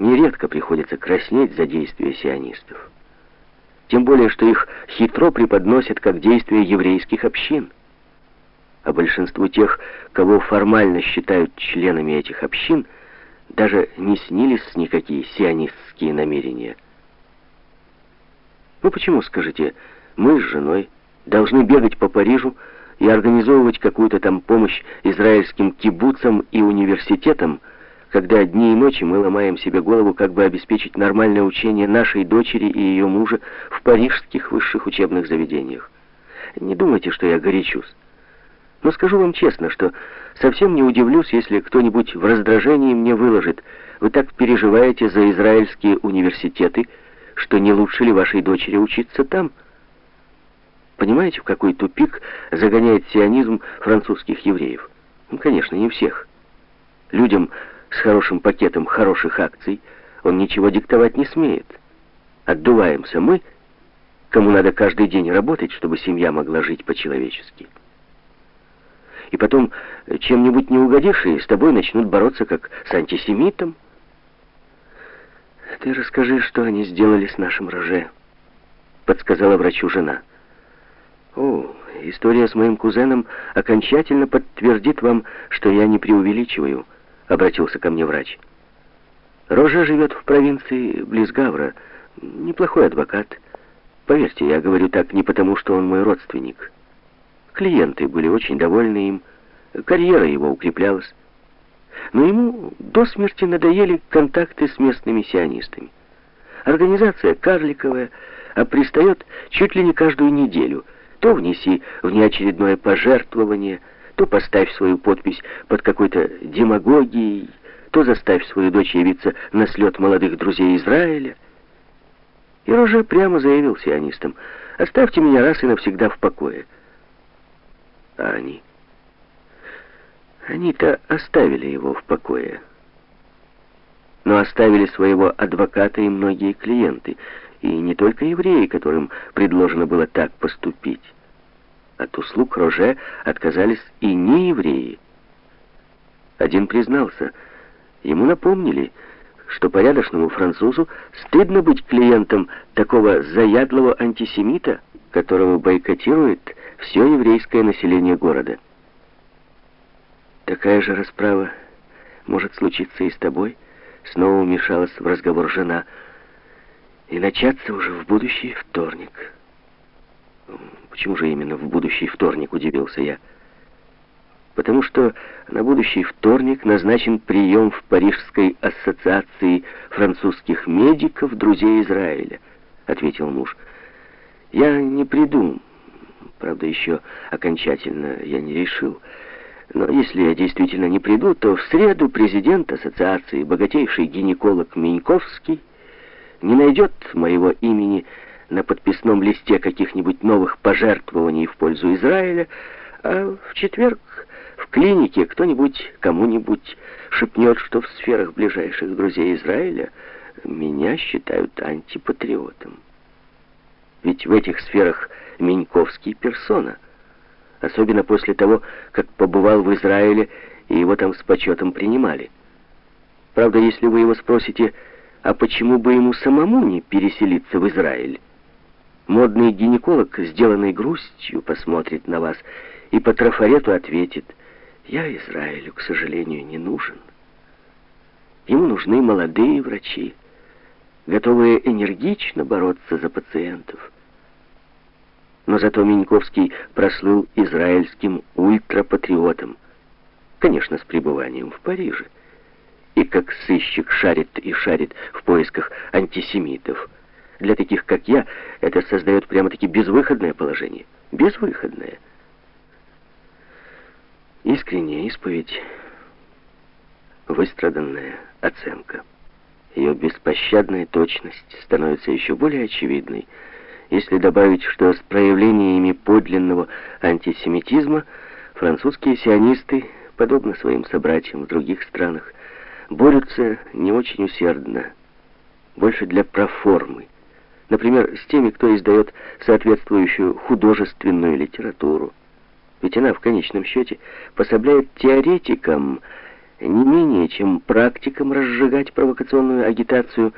нередко приходится краснеть за действия сионистов. Тем более, что их хитро преподносят как действия еврейских общин. А большинству тех, кого формально считают членами этих общин, даже не снились никакие сионистские намерения. Ну почему, скажите, мы с женой должны бегать по Парижу и организовывать какую-то там помощь израильским кибуцам и университетам, когда дни и ночи мы ломаем себе голову, как бы обеспечить нормальное учение нашей дочери и ее мужа в парижских высших учебных заведениях. Не думайте, что я горячусь. Но скажу вам честно, что совсем не удивлюсь, если кто-нибудь в раздражении мне выложит. Вы так переживаете за израильские университеты, что не лучше ли вашей дочери учиться там? Понимаете, в какой тупик загоняет сионизм французских евреев? Ну, конечно, не всех. Людям с хорошим пакетом хороших акций он ничего диктовать не смеет. Отдуваемся мы, кому надо каждый день работать, чтобы семья могла жить по-человечески. И потом, чем-нибудь не угодишь, и с тобой начнут бороться как с антисемитом. «Ты расскажи, что они сделали с нашим Роже», — подсказала врачу жена. О, история с моим кузеном окончательно подтвердит вам, что я не преувеличиваю, обратился ко мне врач. Рожа живет в провинции близ Гавра. Неплохой адвокат. Поверьте, я говорю так не потому, что он мой родственник. Клиенты были очень довольны им, карьера его укреплялась. Но ему до смерти надоели контакты с местными сионистами. Организация карликовая, а пристает чуть ли не каждую неделю – то внеси внеочередное пожертвование, то поставь свою подпись под какой-то демагогией, то заставь свою дочь явиться на слет молодых друзей Израиля. И Роже прямо заявил сионистам, оставьте меня раз и навсегда в покое. А они? Они-то оставили его в покое. Но оставили своего адвоката и многие клиенты, и не только евреи, которым предложено было так поступить. От услуг Роже отказались и не евреи. Один признался, ему напомнили, что порядочному французу стыдно быть клиентом такого заядлого антисемита, которого бойкотирует все еврейское население города. Такая же расправа может случиться и с тобой, снова вмешалась в разговор жена, и начаться уже в будущий вторник. Почему же именно в будущий вторник, удивился я. Потому что на будущий вторник назначен прием в Парижской ассоциации французских медиков «Друзей Израиля», ответил муж. Я не приду, правда, еще окончательно я не решил. Но если я действительно не приду, то в среду президент ассоциации, богатейший гинеколог Меньковский, не найдет моего имени на подписном листе каких-нибудь новых пожертвований в пользу Израиля, а в четверг в клинике кто-нибудь кому-нибудь шепнет, что в сферах ближайших друзей Израиля меня считают антипатриотом. Ведь в этих сферах Меньковский персона, особенно после того, как побывал в Израиле и его там с почетом принимали. Правда, если вы его спросите, а почему бы ему самому не переселиться в Израиль? Модный гинеколог, сделанный грустью, посмотрит на вас и по трафарету ответит, «Я Израилю, к сожалению, не нужен. Ему нужны молодые врачи, готовые энергично бороться за пациентов». Но зато Миньковский прослыл израильским ультрапатриотом, конечно, с пребыванием в Париже, и как сыщик шарит и шарит в поисках антисемитов – для таких, как я, это создает прямо-таки безвыходное положение. Безвыходное. Искренняя исповедь, выстраданная оценка. Ее беспощадная точность становится еще более очевидной, если добавить, что с проявлениями подлинного антисемитизма французские сионисты, подобно своим собратьям в других странах, борются не очень усердно, больше для проформы, Например, с теми, кто издает соответствующую художественную литературу. Ведь она в конечном счете пособляет теоретикам не менее, чем практикам разжигать провокационную агитацию